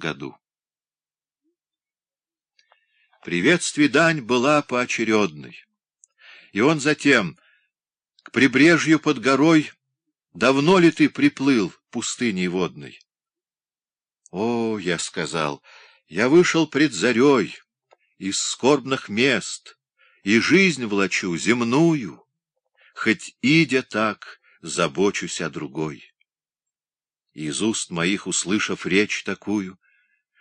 году. Приветствий дань была поочередной, и он затем, к прибрежью под горой, давно ли ты приплыл пустыней водной? О, я сказал, я вышел пред зарей из скорбных мест, и жизнь влачу земную, хоть идя так, забочусь о другой. Из уст моих услышав речь такую,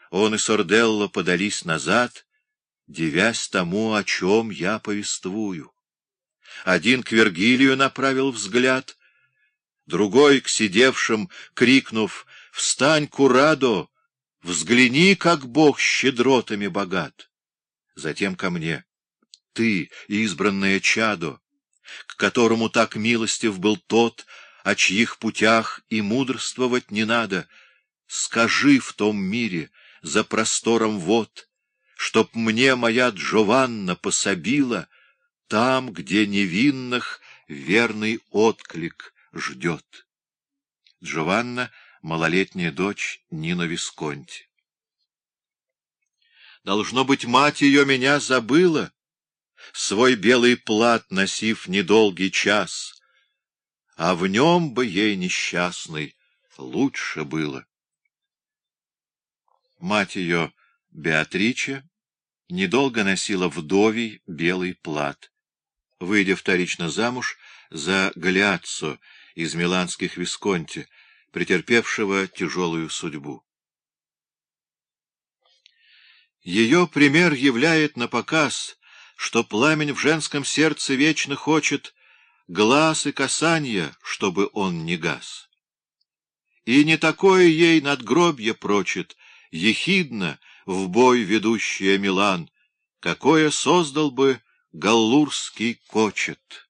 он и Сорделло подались назад — девясь тому, о чем я повествую. Один к Вергилию направил взгляд, другой к сидевшим, крикнув «Встань, Курадо! Взгляни, как Бог щедротами богат!» Затем ко мне «Ты, избранное чадо, к которому так милостив был тот, о чьих путях и мудрствовать не надо, скажи в том мире, за простором вод, чтоб мне моя Джованна пособила там, где невинных верный отклик ждет. Джованна — малолетняя дочь Нина Висконти. Должно быть, мать ее меня забыла, свой белый плат носив недолгий час, а в нем бы ей несчастной лучше было. Мать ее, Беатриче, недолго носила вдовий белый плат. Выйдя вторично замуж за Галиатцо из миланских Висконти, претерпевшего тяжелую судьбу. Ее пример являет на показ, что пламень в женском сердце вечно хочет глаз и касания, чтобы он не гас. И не такое ей надгробье прочит, ехидно, в бой ведущая Милан, какое создал бы галлурский кочет.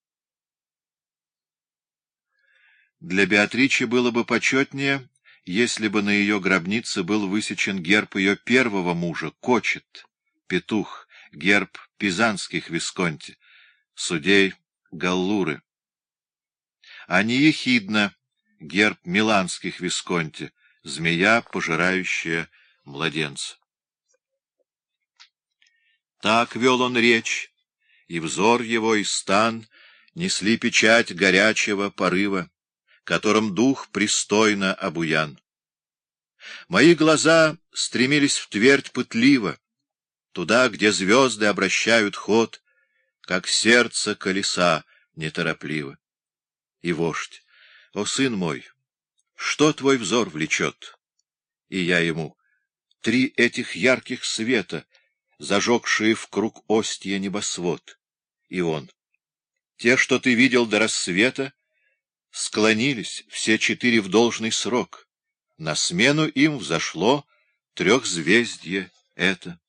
Для Беатричи было бы почетнее, если бы на ее гробнице был высечен герб ее первого мужа, кочет, петух, герб пизанских Висконти, судей Галлуры. А не ехидно, герб миланских Висконти, змея, пожирающая младенца. Так вел он речь, и взор его и стан несли печать горячего порыва, которым дух пристойно обуян. Мои глаза стремились в твердь пытливо, туда, где звезды обращают ход, как сердце колеса неторопливо. И вождь, о, сын мой, что твой взор влечет? И я ему, три этих ярких света — зажегшие в круг остья небосвод. И он. Те, что ты видел до рассвета, склонились все четыре в должный срок. На смену им взошло трехзвездье это.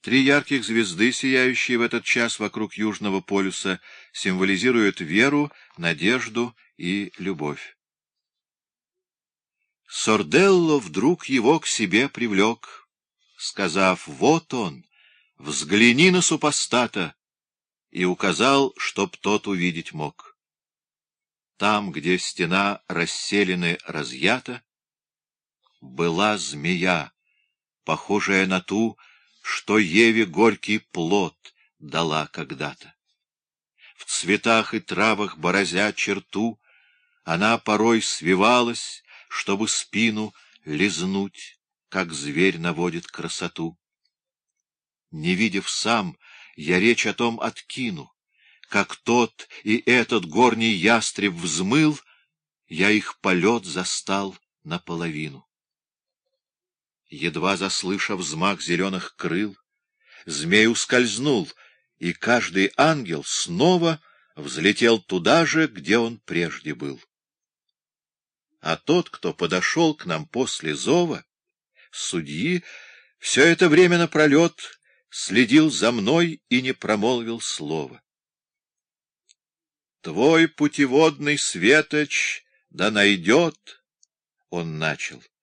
Три ярких звезды, сияющие в этот час вокруг Южного полюса, символизируют веру, надежду и любовь. Сорделло вдруг его к себе привлек, сказав, вот он, взгляни на супостата, и указал, чтоб тот увидеть мог. Там, где стена расселены разъята, была змея, похожая на ту, что Еве горький плод дала когда-то. В цветах и травах борозя черту, она порой свивалась, чтобы спину лизнуть, как зверь наводит красоту. Не видев сам, я речь о том откину, как тот и этот горний ястреб взмыл, я их полет застал наполовину. Едва заслышав взмах зеленых крыл, змей ускользнул, и каждый ангел снова взлетел туда же, где он прежде был. А тот, кто подошел к нам после зова, судьи, все это время напролет следил за мной и не промолвил слова. Твой путеводный светоч да найдет, — он начал, —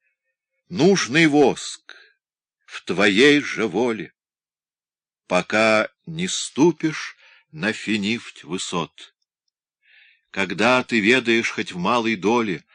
нужный воск в твоей же воле, пока не ступишь на финифть высот. когда ты ведаешь хоть в малой доле,